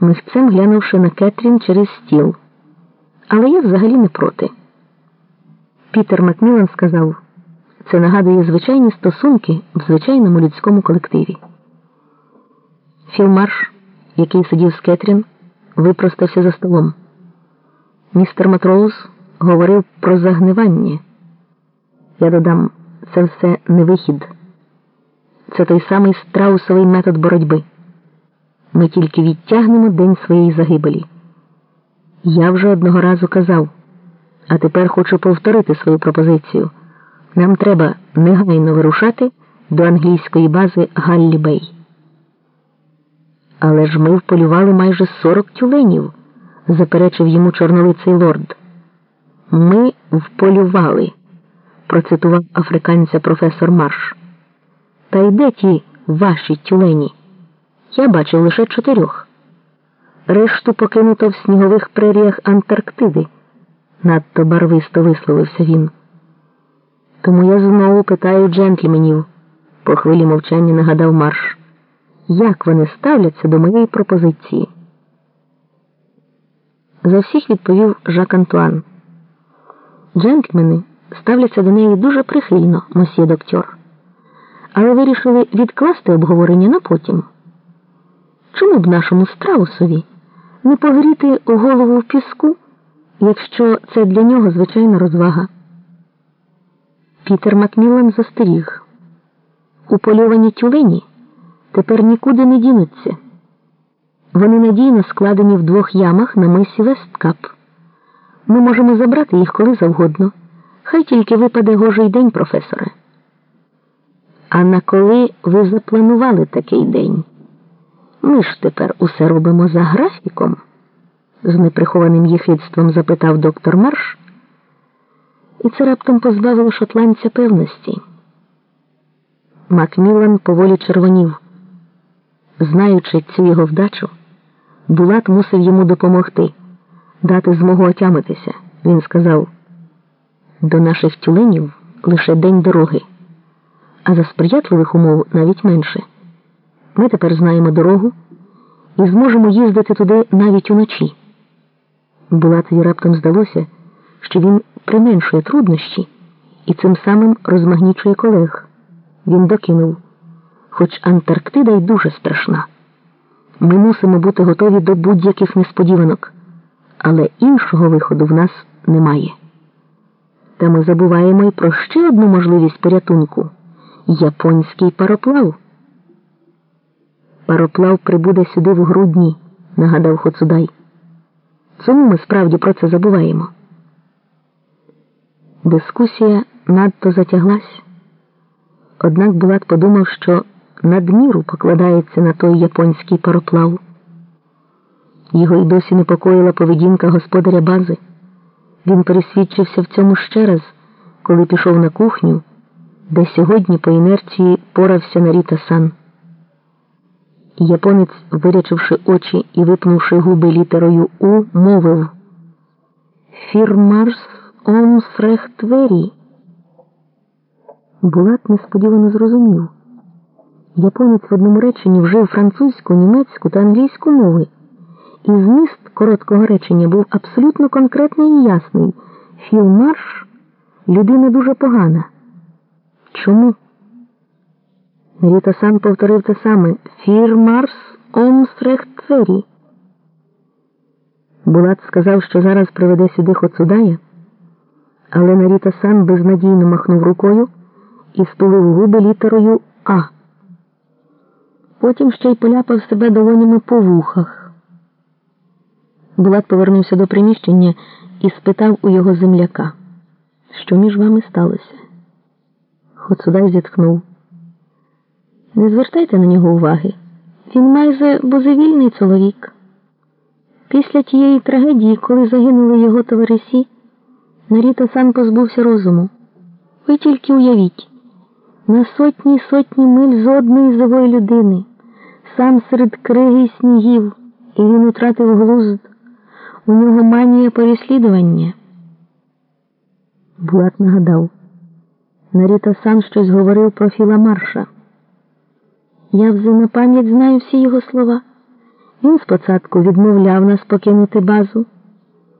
михцем глянувши на Кетрін через стіл. Але я взагалі не проти. Пітер Макмілан сказав, це нагадує звичайні стосунки в звичайному людському колективі. Філмарш, який сидів з Кетрін, випростався за столом. Містер Матроуз говорив про загнивання. Я додам, це все не вихід. Це той самий страусовий метод боротьби. Ми тільки відтягнемо день своєї загибелі. Я вже одного разу казав, а тепер хочу повторити свою пропозицію. Нам треба негайно вирушати до англійської бази Галлі Бей. Але ж ми вполювали майже сорок тюленів, заперечив йому чорнолиций лорд. Ми вполювали, процитував африканця професор Марш. Та й де ті ваші тюлені? Я бачив лише чотирьох. Решту покинуто в снігових преріях Антарктиди, надто барвисто висловився він. Тому я знову питаю джентльменів, по хвилі мовчання нагадав марш, як вони ставляться до моєї пропозиції. За всіх відповів Жак Антуан. Джентльмени ставляться до неї дуже прихильно, мосьє доктор, але вирішили відкласти обговорення на потім. Чому б нашому страусові не погріти голову в піску, якщо це для нього звичайна розвага? Пітер Макміллан застеріг. Упольовані тюлені тепер нікуди не дінуться. Вони надійно складені в двох ямах на мисі Весткап. Ми можемо забрати їх коли завгодно. Хай тільки випаде гожий день, професоре. А на коли ви запланували такий день? Ми ж тепер усе робимо за графіком? з неприхованим їхидством запитав доктор Марш, і це раптом позбавило шотландця певності. Макмілан поволі червонів. Знаючи цю його вдачу, Булат мусив йому допомогти, дати змогу отямитися. Він сказав: до наших тюленів лише день дороги, а за сприятливих умов навіть менше. Ми тепер знаємо дорогу і зможемо їздити туди навіть уночі. Булатові раптом здалося, що він применшує труднощі і цим самим розмагнічує колег. Він докинув, хоч Антарктида й дуже страшна. Ми мусимо бути готові до будь-яких несподіванок, але іншого виходу в нас немає. Та ми забуваємо й про ще одну можливість порятунку японський пароплав. Пароплав прибуде сюди в грудні, нагадав Хоцудай. Чому ми справді про це забуваємо? Дискусія надто затяглась, однак Булат подумав, що надміру покладається на той японський пароплав. Його й досі непокоїла поведінка господаря бази. Він пересвідчився в цьому ще раз, коли пішов на кухню, де сьогодні по інерції порався на Ріта Сан. Японець, вирячивши очі і випнувши губи літерою У, мовив Фірмарс он фрехтвері. Булат несподівано зрозумів. Японець в одному реченні вжив французьку, німецьку та англійську мови, і зміст короткого речення був абсолютно конкретний і ясний. Філмарш людина дуже погана. Чому? Ріта сам повторив те саме Фірмарс омсрехтвері. Булат сказав, що зараз приведе сюди Хоцудая, але Наріта сам безнадійно махнув рукою і стулив губи літерою А. Потім ще й поляпав себе долонями по вухах. Булат повернувся до приміщення і спитав у його земляка, що між вами сталося. Хоцудай зітхнув. Не звертайте на нього уваги. Він майже бозевільний чоловік. Після тієї трагедії, коли загинули його товариші, Наріта сам позбувся розуму. Ви тільки уявіть, на сотні сотні миль з одної живої людини, сам серед криги й снігів, і він утратив глузд. У нього манія переслідування. Булат нагадав. Наріта сам щось говорив про Філа Марша. Я вже на пам'ять знаю всі його слова. Він спочатку відмовляв нас покинути базу.